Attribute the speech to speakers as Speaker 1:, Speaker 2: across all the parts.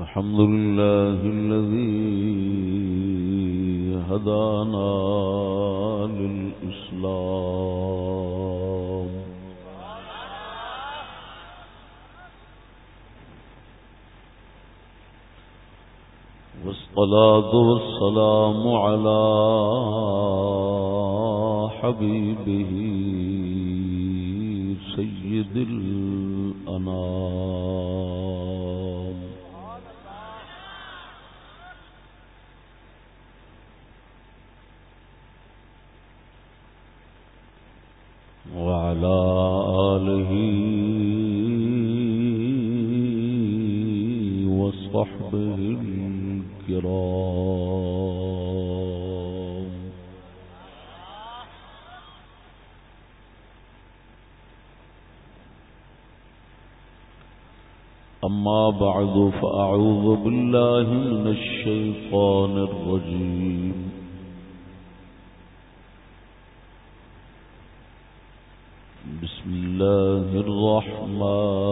Speaker 1: الحمد لله الذي هدانا للإسلام. والصلاة والسلام على حبيبه سيد الأنام. وعلى آله وصحبه الكرام أما بعد فأعوذ بالله من الشيطان الرجيم بسم الله الرحمن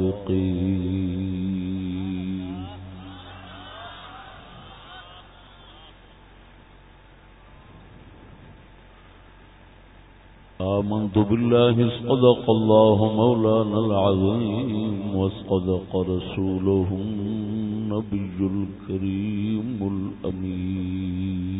Speaker 1: الصادقين آمنت بالله صدق الله مولانا العظيم وصدق رسوله النبي الكريم الأمين.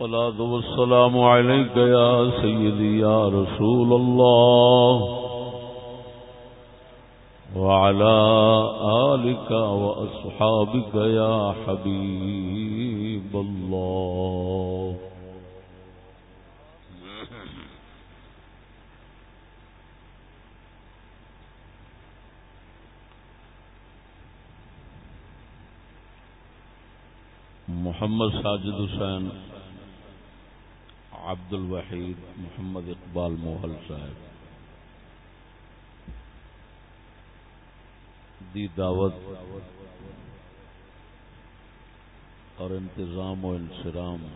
Speaker 1: الصلاة والسلام عليك يا سيدي يا رسول الله. وعلى آلك وأصحابك يا حبيب الله. محمد ساجد حسین عبد الوحید محمد اقبال موہل صاحب۔ دی دعوت اور انتظام و انسرام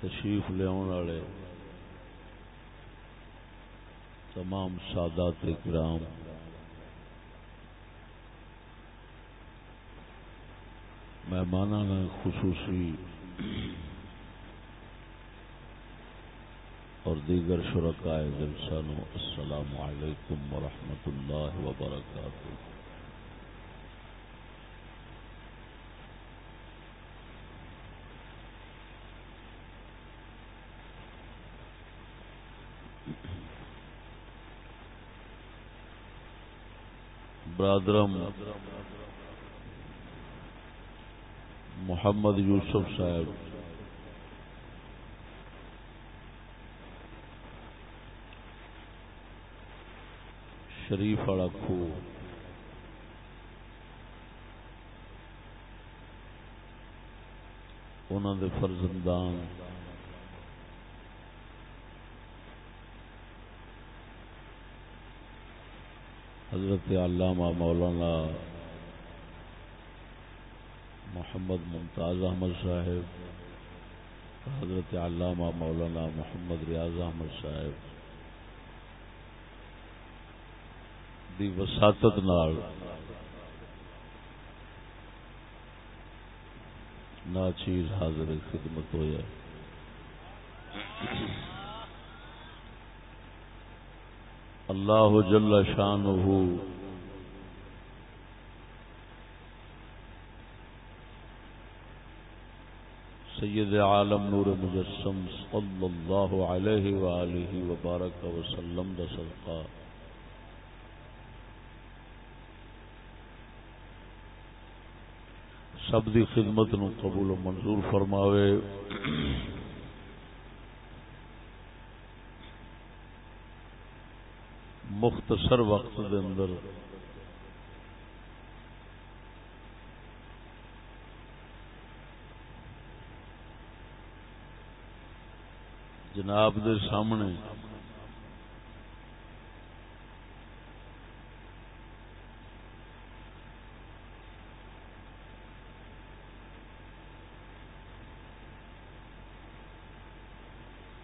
Speaker 1: تشریف لیا والے۔ تمام سادات اکرام۔ مہمان خصوصی اور دیگر شرکائے جلسہ السلام علیکم ورحمۃ اللہ وبرکاتہ۔ برادرم محمد یوسف صاحب۔ شریف والا کھو۔ انہوں دے فرزندان۔ حضرت علامہ مولانا محمد ممتاز احمد صاحب، حضرت علامہ مولانا محمد ریاض احمد صاحب، دی وساطت نال نا چیز حاضر خدمت ہویا اللہ جل شانہ سید عالم نور مجسم صلی اللہ علیہ وآلہ وبارک وسلم دا صدقہ سب دی خدمت نو قبول و منظور فرماوے مختصر وقت دے اندر۔ جناب دے سامنے۔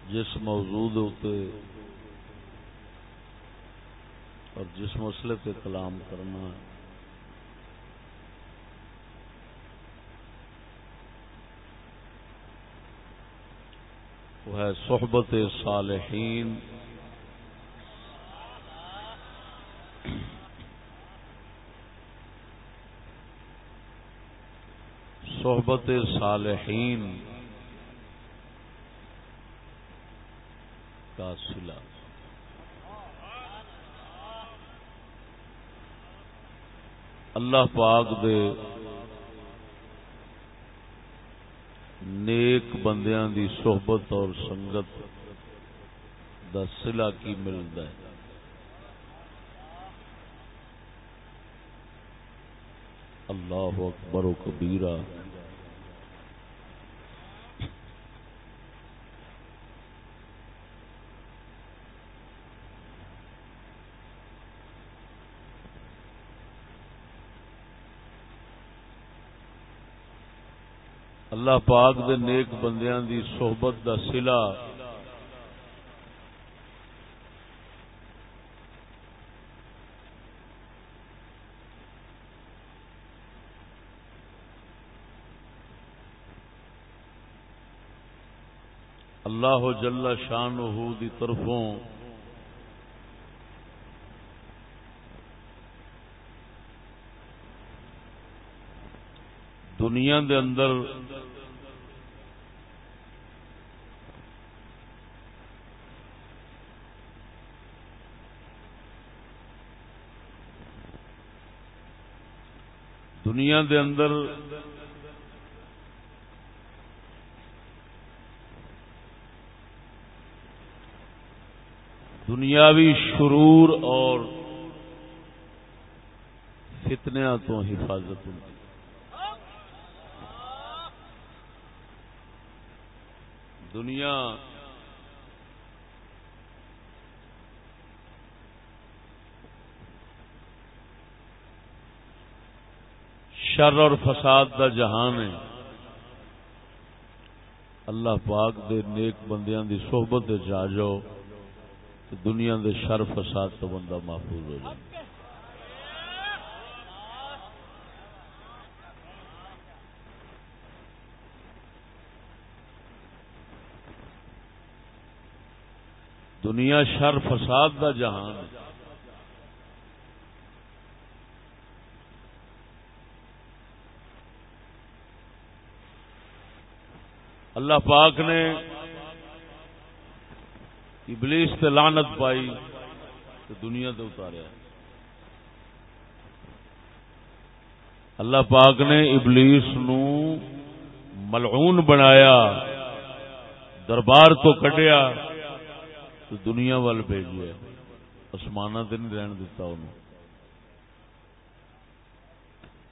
Speaker 1: جس موضوع ہوتے اور جس مسئلے پہ کلام کرنا وہ ہے صحبت صالحین۔ صحبت صالحین کا سلا اللہ پاک دے نیک بندیاں دی صحبت اور سنگت دا سلا کی ملتا ہے۔ اللہ اکبر و کبیرہ۔ اللہ پاک دے نیک بندیاں دی صحبت دا سلا اللہ جل شان دی طرفوں دنیا دے اندر دنیا دے اندر دنیاوی شرور اور فتنیا تو حفاظت ہوتی دنیا شر اور فساد دا جہان ہے۔ اللہ پاک دے نیک بندیاں دی صحبت جا جاؤ دنیا دے شر فساد تو بندہ محفوظ ہو جائے۔ دنیا شر فساد دا جہان ہے۔ اللہ پاک نے ابلیس سے لانت پائی تو دنیا سے اتاریا۔ اللہ پاک نے ابلیس نو ملعون بنایا، دربار تو کڈیا۔ تو دنیا وال بھیجیا آسمان سے نہیں رہن دتا انہوں۔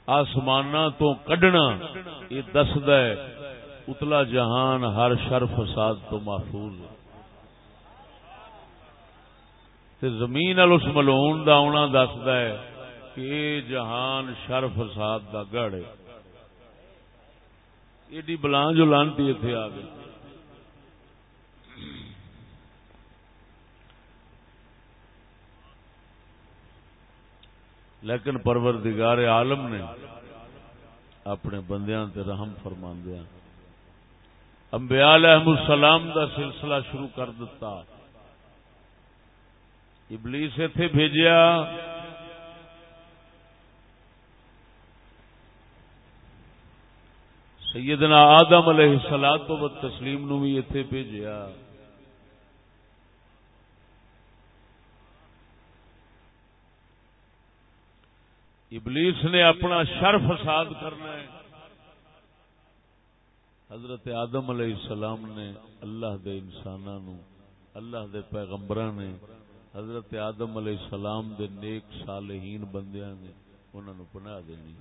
Speaker 1: آسمان تو کڈنا، یہ دسد اتلا جہان ہر شر فساد تو محفوظ تے زمین اس ملون دا آنا دسد کہ یہ جہان شر فساد دا گڑھ ہے۔ ایڈی بلان جو لانتی اتنے آ گئی لیکن پروردگار عالم نے اپنے بندیاں تے رحم فرما دیا انبیاء علیہ السلام دا سلسلہ شروع کر دیتا ابلیس ایتھے بھیجیا۔ سیدنا آدم علیہ السلام تو تسلیم نو بھی ایتھے بھیجیا۔ ابلیس نے اپنا شر فساد کرنا ہے۔ حضرت آدم علیہ السلام نے اللہ دے انسانوں اللہ دے پیغمبر نے حضرت آدم علیہ السلام دے نیک صالحین بندیاں نے انہوں نے پناہ دینی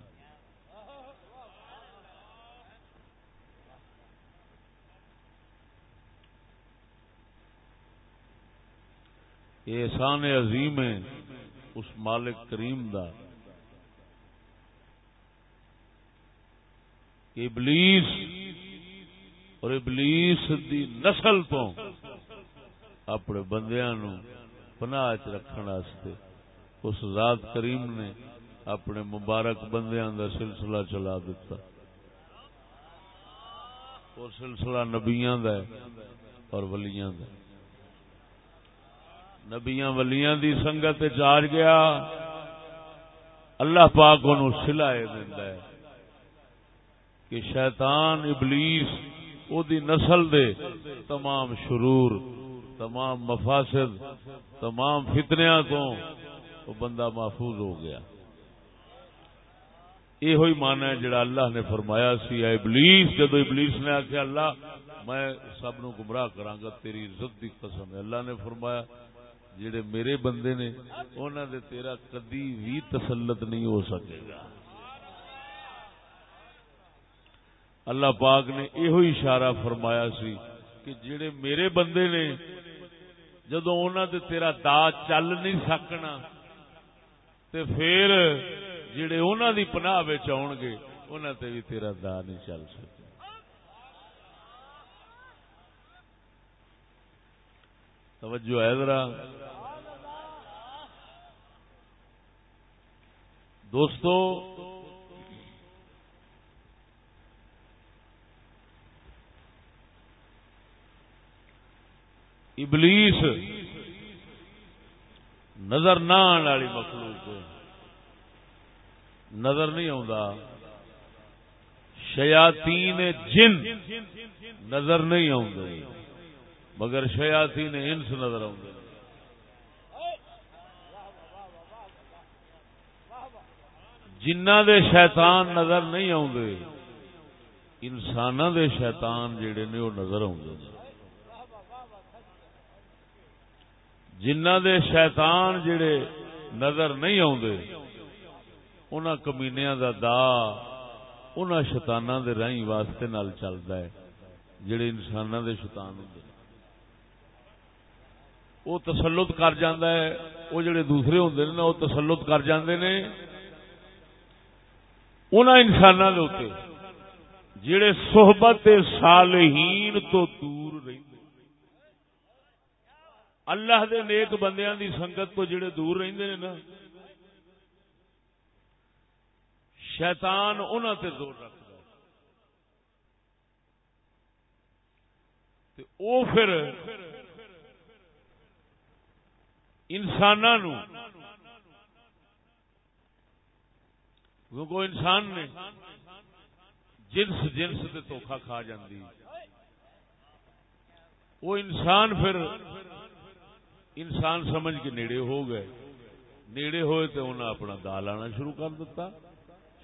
Speaker 1: احسان عظیم ہے، اس مالک کریم دا۔ کہ ابلیس اور ابلیس دی نسل تو اپنے بندیاں نو پناہ چ رکھنے اس ذات کریم نے اپنے مبارک بندیاں دا سلسلہ چلا دیتا وہ سلسلہ نبیاں دا ہے اور ولیاں دا نبیاں ولیاں دی سنگت چار گیا۔ اللہ پاک ان سلائے دینا ہے۔ کہ شیطان ابلیس او دی نسل دے تمام شرور، تمام مفاسد، تمام فتنیا تو وہ بندہ محفوظ ہو گیا۔ یہ ہوئی مانا ہے جڑا اللہ نے فرمایا سی ابلیس، جدو ابلیس نے آخیا اللہ میں سب نو گمراہ کرانگا تیری عزت دی قسم ہے۔ اللہ نے فرمایا، جڑے میرے بندے نے انہوں دے تیرا کدی بھی تسلط نہیں ہو سکے گا۔ اللہ پاک نے یہ اشارہ فرمایا سی کہ جڑے میرے بندے نے جدو انہوں دے تیرا دا چل نہیں سکنا تے پھر جڑے انہوں دی پناہ آن گے انہوں تے بھی تیرا دا نہیں چل سکتا توجہ ہے ذرا۔ دوستو ابلیس نظر نہ آنے والی مخلوق. نظر نہیں آتا شیاتین جن نظر نہیں آ مگر شیاتی نے انس نظر آؤں جنہ دے شیطان نظر نہیں آتے انسان دے شیطان جڑے نے وہ نظر آتے جنہ دے شیطان جڑے نظر نہیں آتے ان کمینیا دا دا ان شیطانہ دے رائی واسطے نال چلتا ہے، جڑے انسان دے شیطان ہوں وہ تسلط کر جاندہ ہے وہ جڑے دوسرے ہوں نا وہ تسلط کر جاندے نے۔ ان انسان جڑے صحبت صالحین تو دور رہتے اللہ دے نیک بندیاں دی سنگت تو جڑے دور رہندے نے نا، شیطان انہاں تے زور رکھدا تے او پھر انساناں نو، کیونکہ انسان نے جنس جنس سے دھوکھا کھا جاندی۔ وہ انسان پھر انسان سمجھ کے نیڑے ہو گئے۔ نیڑے ہوئے تو انہیں اپنا دال آنا شروع کر دیتا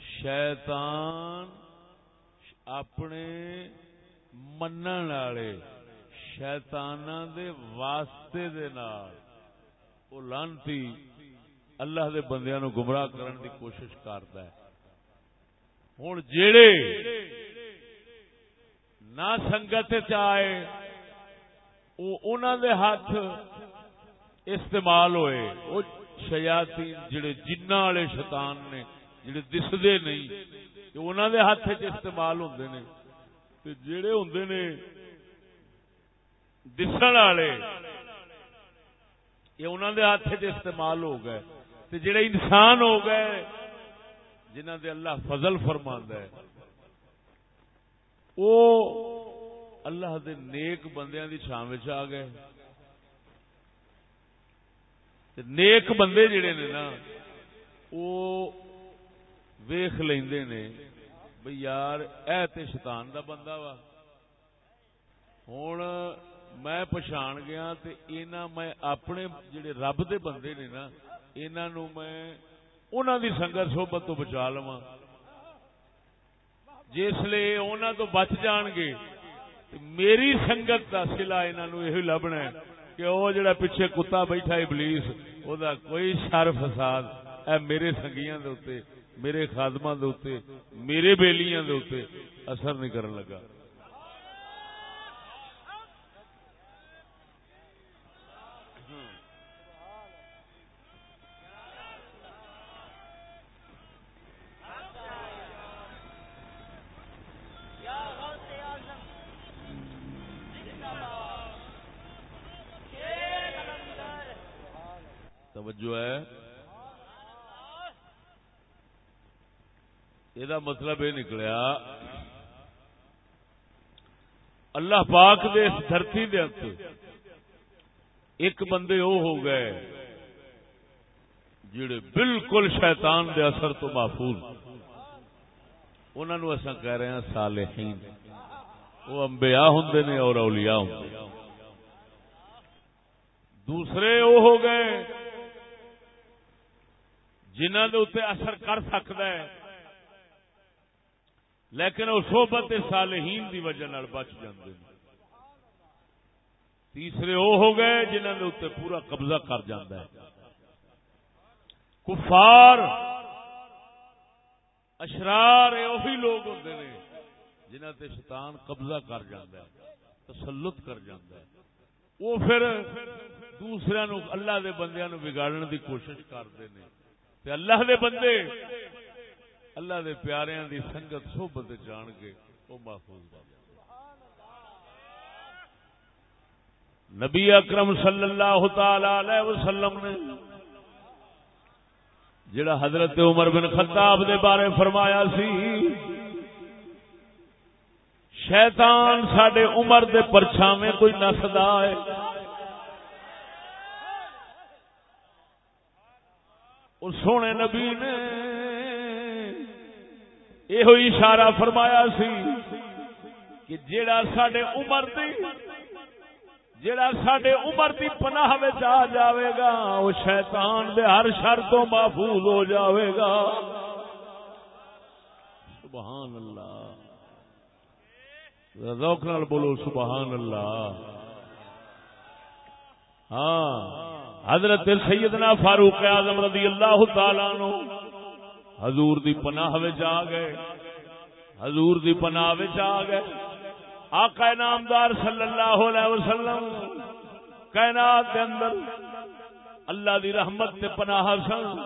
Speaker 1: شیطان اپنے من والے شیتان دے واسطے دے نال وہ لانتی اللہ دے بندیاں نو گمراہ کرن دی کوشش کرتا ہے۔ ہوں جڑے نہ سنگت چائے دے ہاتھ استعمال ہوئے، وہ شیاتی جڑے جنہ والے شیطان نے، جڑے دسدے نہیں انہوں دے ہاتھ چ استعمال ہوندے نے، تے جڑے ہوندے نے دسن والے، یہ انہوں دے ہاتھ چ استعمال ہو گئے۔ تے جڑے انسان ہو گئے جنہ دے اللہ فضل فرماندا ہے او اللہ دے نیک بندیاں دی چھاں وچ آ گئے۔ نیک بندے جڑے نے نا، او ویخ لیندے نے، بھئی یار اے تے شیطان دا بندہ وا۔ ہن میں پچھان گیا تے اینا میں اپنے جڑے رب دے بندے نے نا، اینا نو میں انہاں دی سنگت صحبت تو بچا لواں۔ جس لیے انہاں تو بچ جان گے میری سنگت دا صلہ انہاں نو یہ لبنا ہے۔ کہ وہ جڑا پیچھے کتا بیٹھا ابلیس او دا کوئی شر فساد، اے میرے سنگیاں دے اوتے، میرے خادماں دے اوتے، میرے بیلیاں دے اوتے اثر نہیں کرن لگا۔ مطلب یہ نکلیا، اللہ پاک دے اس دھرتی دے ایک بندے وہ ہو گئے جڑے بالکل شیطان دے اثر تو محفوظ۔ انہوں نے اصا کہہ رہے ہیں صالحین۔ وہ انبیاء ہوں نے اور اولیاء ہوں دوسرے وہ ہو گئے جنہ دے اتنے اثر کر سکتا ہے۔ لیکن وہ صحبت صالحین دی وجہ نال بچ جاندے ہیں تیسرے وہ ہو گئے جنہ دے اتنے پورا قبضہ کر جاندہ ہے۔ کفار، اشرار وہی لوگ ہوتے ہیں جنہ تے شیطان قبضہ کر جاندہ ہے، تسلط کر جاندہ ہے۔ وہ پھر دوسرے نو، اللہ دے بندیاں نو بگاڑنے دی کوشش کرتے ہیں تے اللہ دے بندے اللہ دے پیاریاں دی سنگت صحبت جان کے وہ محفوظ بن نبی اکرم صلی اللہ تعالی علیہ وسلم نے جڑا حضرت عمر بن خطاب دے بارے فرمایا سی، شیطان ساڈے عمر دے پرچھاویں کوئی نسدا ہے۔ سونے نبی نے یہ اشارہ فرمایا سی کہ جیڑا سڈے عمر دی جیڑا سڈے عمر دی پناہ آ جاوے گا وہ شیطان دے ہر شر تو محفوظ ہو جاوے گا سبحان اللہ روک نال بولو سبحان اللہ ہاں حضرت سیدنا فاروق اعظم رضی اللہ تعالی نو حضور دی پناہ آ گئے۔ حضور دی پناہ آ گئے۔ آقا نامدار صلی اللہ علیہ وسلم کائنات دے اندر اللہ دی رحمت تے پناہ سن۔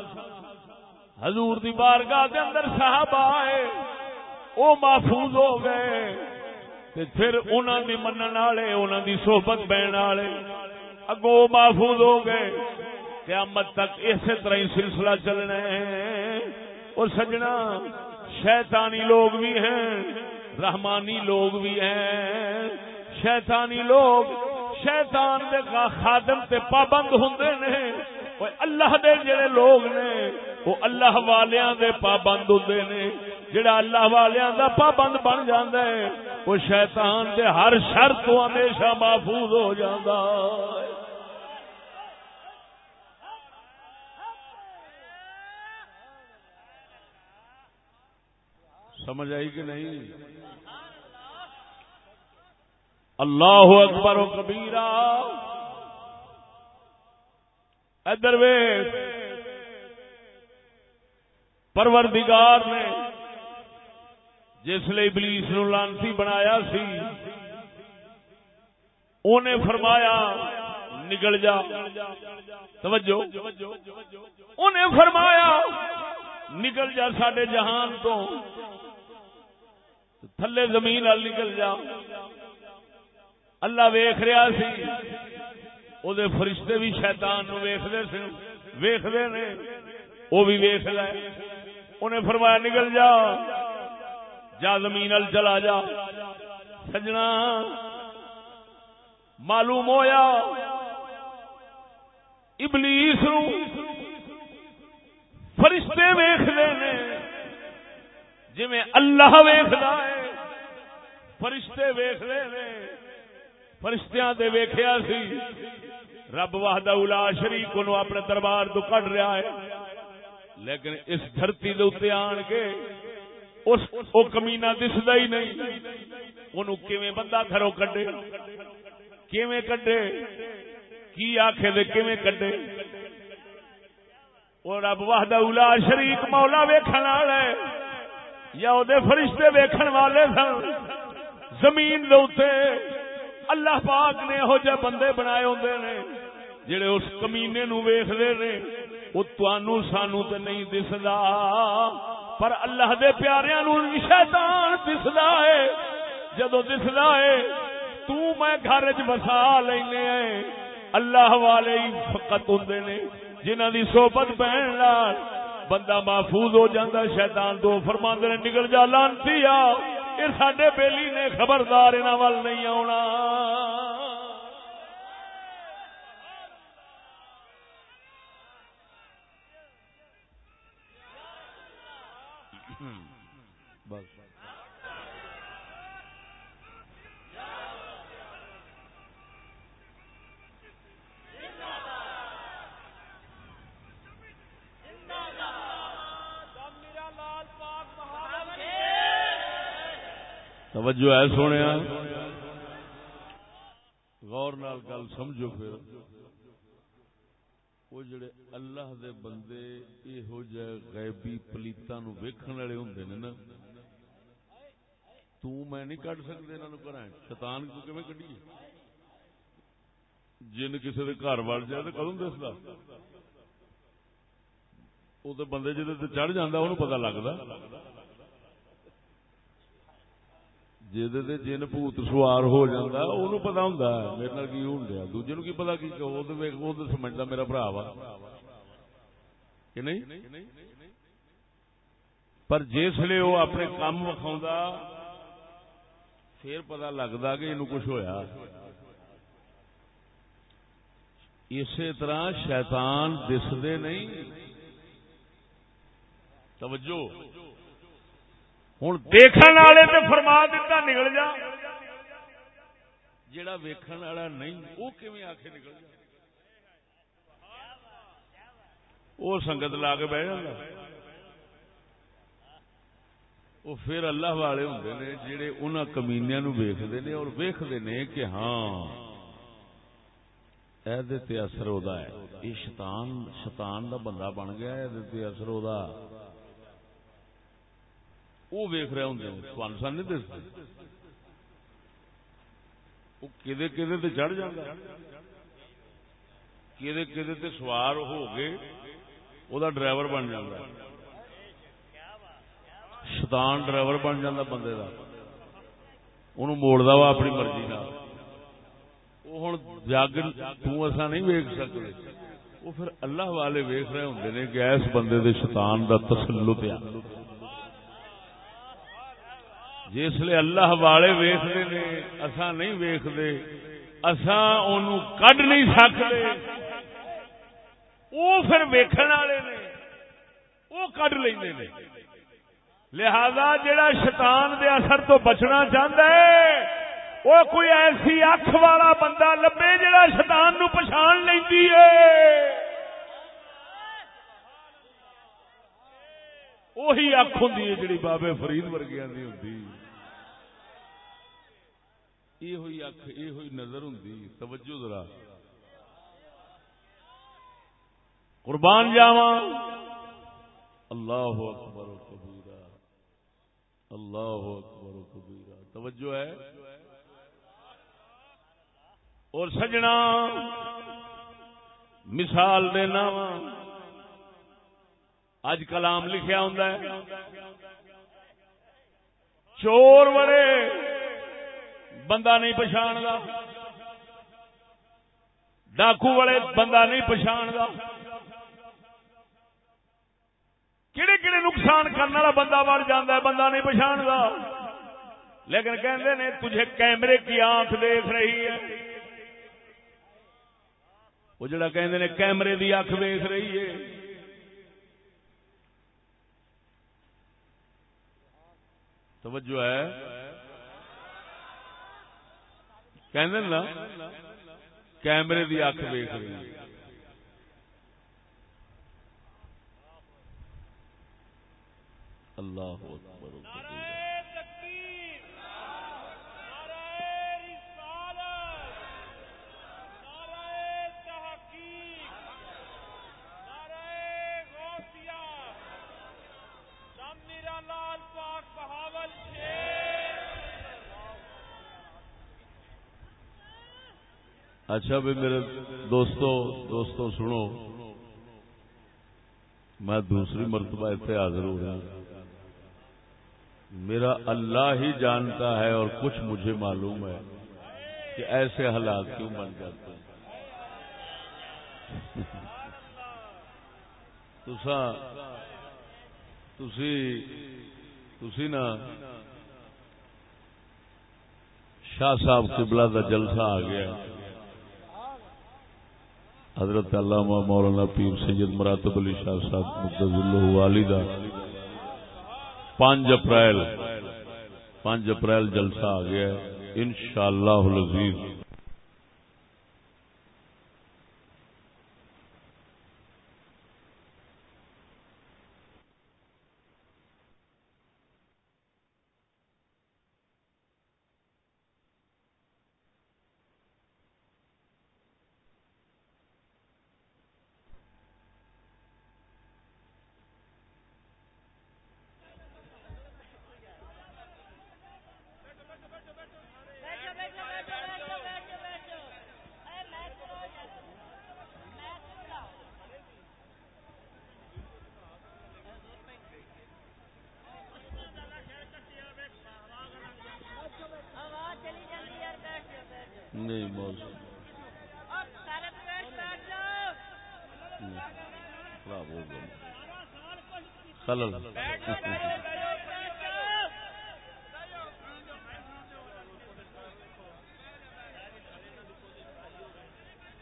Speaker 1: حضور دی بارگاہ دے اندر صحابہ آئے، او محفوظ ہو گئے۔ تے پھر انہاں دی منن والے، انہاں دی صحبت بہن والے اگو محفوظ ہو گئے۔ قیامت تک اسی طرح ہی سلسلہ چلنا ہے۔ اور سجنا شیطانی لوگ بھی ہیں، رحمانی لوگ بھی ہیں۔ شیطانی لوگ شیطان دے خادم تے پابند ہوندے نے۔ اللہ دے جڑے لوگ نے، وہ اللہ والیاں دے پابند ہوندے نے۔ جڑا اللہ والیاں دا پابند بن جاندا ہے، وہ شیطان دے ہر شر تو ہمیشہ محفوظ ہو جاندا ہے۔ سمجھ آئی کہ نہیں؟ اللہ اکبر و کبیرا ادر پروردگار نے جس لیے ابلیس نو لانسی بنایا سی انہیں فرمایا نکل جا۔ توجہ۔ انہیں فرمایا نکل جا سڈے جہان تو۔ تھلے زمین وال نکل جا اللہ ویخ رہا سی۔ او دے فرشتے بھی شیطان نو ویختے سن۔ ویختے نے۔ وہ بھی ویخ لے انہیں فرمایا، نکل جا۔ جا زمین ال چلا جا۔ سجنا۔ معلوم ہویا۔ ابلیس نو فرشتے ویخ نے۔ جی اللہ ویخلا ہے، فرشتے ویخ نے، فرشتیاں دے ویخیا سی۔ رب واہدہ الا شریف کو اپنے دربار تو کٹ رہا ہے۔ لیکن اس دھرتی دے اتنے آن کے اس او کمینا دسدا ہی نہیں۔ اونوں کیویں بندہ گھروں کڈے؟ کیویں کڈے؟ کی آکھے دے کیویں کڈے؟ او رب وحدہ اولا شریک مولا ویکھن والا ہے۔ یا او دے فرشتے ویکھن والے سن، زمین دے اوتے اللہ پاک نے ہو جے بندے بنائے ہوندے نے، جڑے اس کمینے نو ویکھدے نے وہ تانوں سانو تے نہیں دسدا۔ پر اللہ دے پیاریاں نو شیطان دسدا ہے۔ جدو دسدا ہے، تو میں گھر وچ وسا لینے ہیں اللہ والے ہی فقط ہوندے نے، جنہاں دی صحبت بہن نال بندہ محفوظ ہو جاندا شیطان تو فرماندے نے نکل جا، لانتی آ یہ ساڈے بیلی نے خبردار انہاں وال نہیں آونا۔ توجہ ہے سونے غور نال گل سمجھو پھر۔ وہ جڑے اللہ دے بندے یہو جہ غیبی پلیتا نو ویکھن والے ہوندے نے نا، تو میں نہیں کڈ سکتے انہاں نو گھراں۔ شیطان کو کیویں کڈیے جن کسی دے گھر وڑ جائے تے کدوں دسدا؟ او تے بندے جدے تے چڑھ جاندا، اونوں پتہ لگدا۔ جی جن بھوت سوار ہو جاتا ان پتا ہوں میرے کی ہوں دیا دوجے نو کی پتا کی سمجھتا میرا برا وا کہ نہیں پر جسے وہ اپنے کام وکھا پھر پتا لگتا کہ یہ کچھ ہویا اسی طرح شیطان دستے نہیں توجہ ہوں دیکھنے والے تو فرما دیتا نکل جا۔ جڑا ویکھن والا نہیں وہ کیون آ کے نکل جا؟ وہ سنگت لا کے بہ جا وہ پھر اللہ والے ہوں نے جہے ان کمینیا نو ویختے نے اور ویختے نے کہ ہاں یہ اثر ہے۔ یہ شیطان شیطان دا بندہ بن گیا یہ اثر وہ وہ ویخ رہے ہوں تھان سن نہیں دستے وہ کدے کدے تے چڑھ جاتا کدے کدے تے سوار ہو گئے وہ ڈرائیور بن جاتا شیطان ڈرائیور بن جاتا بندے کا ان موڑتا وا اپنی مرضی کا وہ ہوں جگ تسا نہیں ویک سکتے وہ پھر اللہ والے ویخ رہے ہوں کہ اس بندے دے شیطان دا تسلط آ جسے اللہ والے ویختے نے اصا نہیں ویختے اصا ان کڈ نہیں سکتے۔ وہ پھر ویکھن والے نے وہ کڈ لے لہذا جڑا شیطان دے اثر تو بچنا چاہتا ہے وہ کوئی ایسی اکھ والا بندہ لبے جڑا شیطان نو پچھان لینی ہے۔ وہی اکھ ہوں جی بابے فرید ورگیا ہوں یہ ہوئی یہ ہوئی نظر ہوں توجہ ذرا قربان جاوا اللہ اکبر کبیرا اللہ اکبر کبیرا توجہ ہے اور سجنا مثال دینا اج کلام لکھیا ہوں چور بڑے بندہ نہیں پچھان ڈاکو والے، بندہ نہیں پچھان کہڑے کہڑے نقصان کرنے والا بندہ بڑھ جاتا ہے، بندہ نہیں پچھاڑتا لیکن کہتے نے، تجھے کیمرے کی آنکھ دیکھ رہی ہے۔ وہ جڑا کہندے نے، کیمرے دی اکھ دیکھ رہی ہے۔ توجہ ہے۔ کہندے نا کیمرے دی اکھ دیکھ رہی ہے۔ اللہ اکبر۔ اچھا بھی میرے دوستو دوستو سنو۔ میں دوسری مرتبہ اتنے حاضر ہو رہا میرا اللہ ہی جانتا ہے اور کچھ مجھے معلوم ہے کہ ایسے حالات کیوں بن جاتے ہیں۔ تسا تسی تسی نا شاہ صاحب قبلہ دا جلسہ آ گیا۔ حضرت علامہ مولانا پیر سید مراتب علی شاہ صاحب مقدس اللہ والدہ پانچ اپریل پانچ اپریل جلسہ آ گیا ہے۔ انشاءاللہ العزیز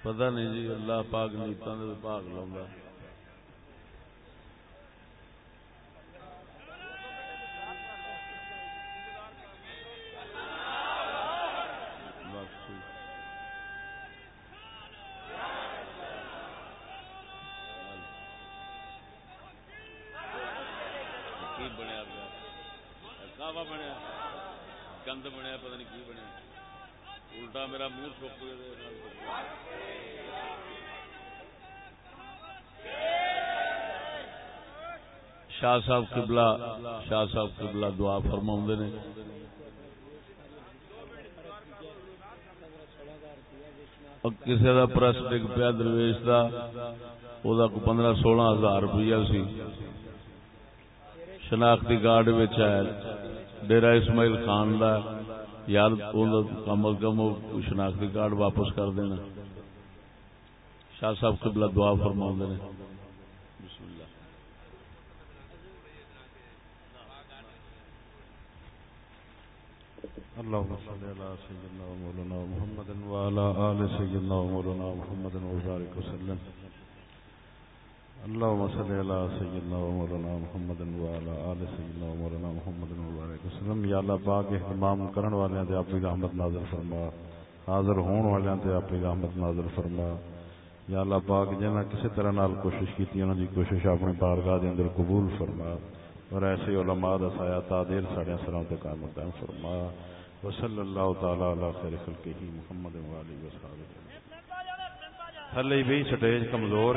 Speaker 1: پتہ نہیں جی اللہ پاک نیتوں نے بھاگ شاہ صاحب قبلہ، شاہ صاحب قبلہ دعا فرما نے۔ کسی کا پرس ڈگ پیا درویش کا وہ پندرہ سولہ ہزار روپیہ سی۔ شناختی کارڈ ڈیرا اسماعیل خان کا یار کم از کم شناختی کارڈ واپس کر دینا۔ شاہ صاحب قبلہ دعا فرما نے۔ اللهم صل على سيدنا ومولانا محمد وعلى آل سيدنا ومولانا محمد وبارك وسلم. اللهم صل على سيدنا ومولانا محمد وعلى آل سيدنا ومولانا محمد وبارك وسلم. یا اللہ پاک اہتمام کرن والے تے اپنی رحمت نازل فرما. حاضر ہون والے تے اپنی رحمت نازل فرما. یا اللہ پاک جنہ کسی طرح نال کوشش کیتی انہاں دی کوشش اپنی بارگاہ دے اندر قبول فرما. اور ایسے علماء دا سایہ تعدیل ساڈے سراں تے قائم فرما. وصلی اللہ تعالی علی خیر خلقہ محمد و علیہ وسلم تھلے بھی سٹیج کمزور